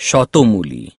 শতমূলী